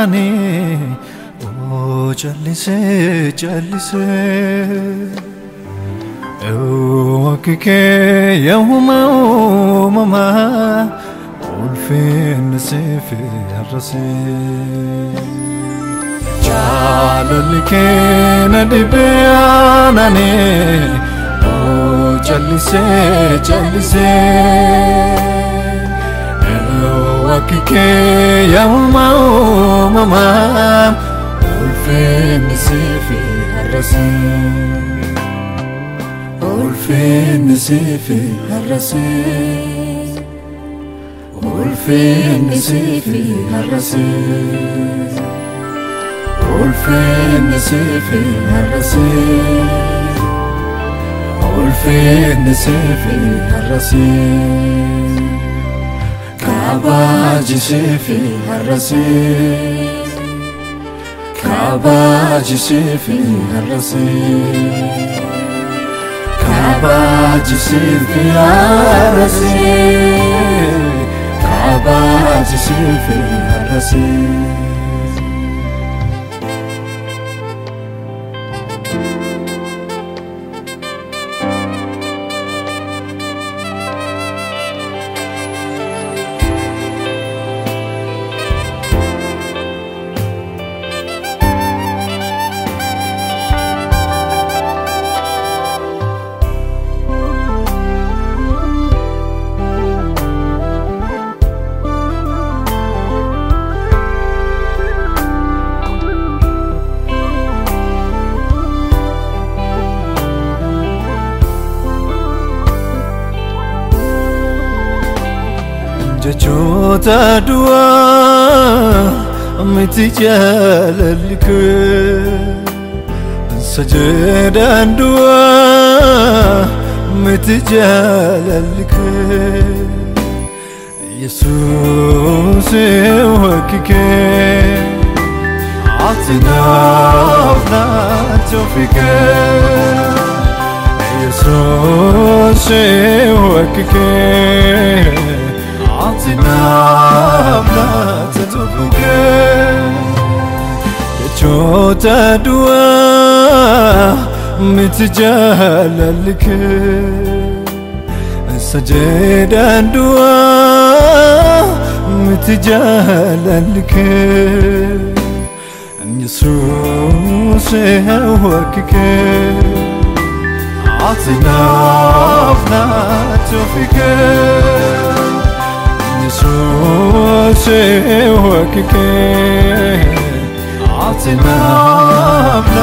جناني أو جلسي جلسي أوكك يوم أومما قول فين نسيفي الرسي جعلك ندبيانني أو جلسي جلسي حقك يوم وممام والفين نسيفي الرسيم والفين نسيفي الرسيم والفين نسيفي الرسيم والفين نسيفي الرسيم والفين نسيفي الرسيم كاباجسي فيها الرصيد كاباجسي فيها الرصيد كاباجسي فيها الرصيد كاباجسي فيها الرصيد تدوى متجللك سجد الدوى متجللك يسوس وكك عطنافنا توفيك يسوس وكك tena tatuvuge echota dua mitjalalk sajeda dua mitjalalk yesus hawakike atinafna tufike ኢየሱስ ወክኬ አትናምና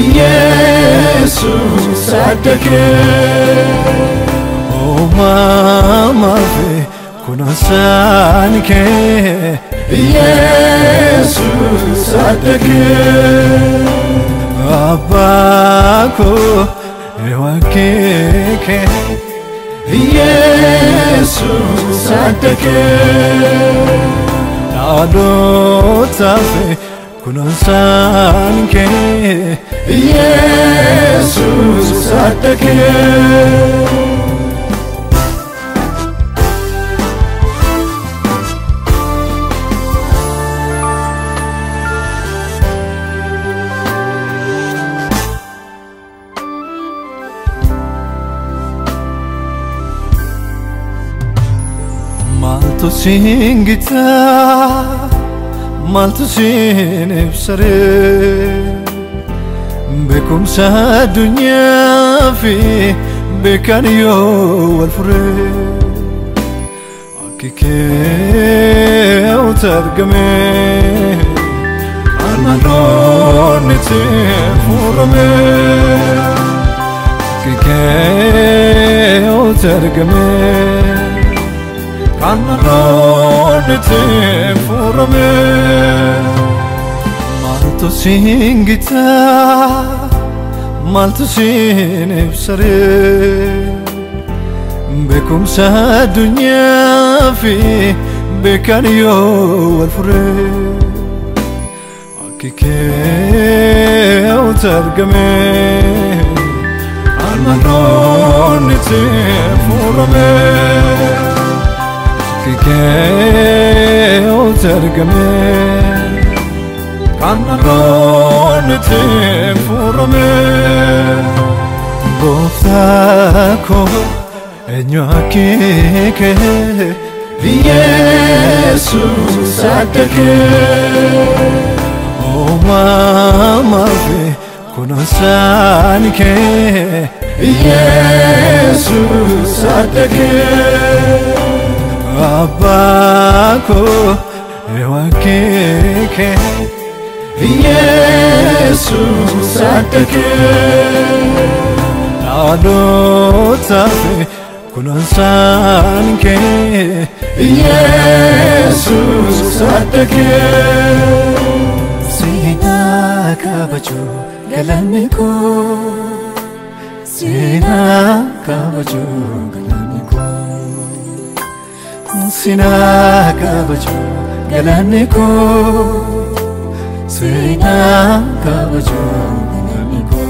ኢየሱስ አደከ babako ewakeke yesu sateke adotafe kunosanke yesu sateke ሲንግታ maaltusin ibsare beekumsa addunyaa fi beekan yoo wal fure akki kee uta argame armadoonni tiin fuurame akki kee uta argame. te forme Malto singita Malto sin ibsare sa dunya fi Bekaniyo walfure Akike au targame te forme አድርጌው ተርግሜ ካናሮን ትፉርሜ ጎብሳኮ እኛኪከ ኢየሱስ አደከ ኦማማፌ ኩኖሳንከ ኢየሱስ አደከ አባኮ ዋክከ ኢየሱስ አደከ ናዶታፍ ኩኖንሳንከ ኢየሱስ አደከ ሲና ካበቹ ገለንኮ ሲና ካበቹ Sina kabajo galane ko Sina kabajo galane ko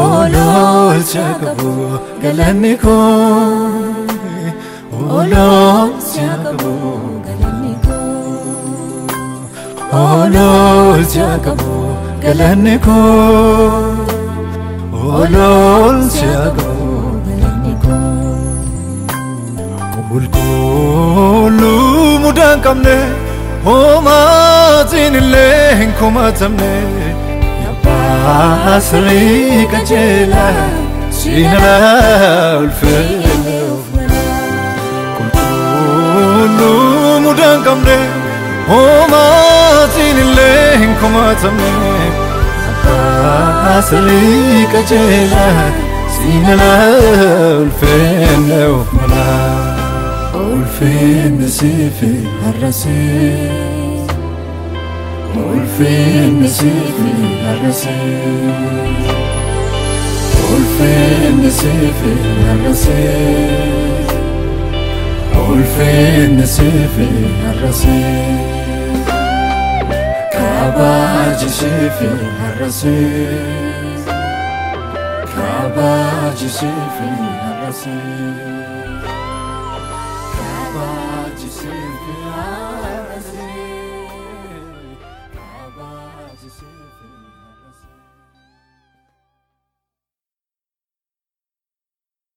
Olol chakabo galane ko Olol chakabo galane ko Olol chakabo galane ko Olol chakabo ሁልኩሉ ሙዳን ቀምነ ሆማፂንለ ሕንኮማተምነ ያባስሪ ቀጀላ ሲነላውልፍነውፍነ ሁልኩሉ ሙዳን ቀምነ ሆማፂንለ ሕንኮማተምነ ያባስሪ ቀጀላ ሲነላውልፍነውፍነላ قول والفين نسيفي هالرصيف والفين نسيفي هالرصيف والفين نسيفي قول فين نسيفي هالرصيف كعبة جسيفي هالرصيف كعبة جسيفي هالرصيف Just see you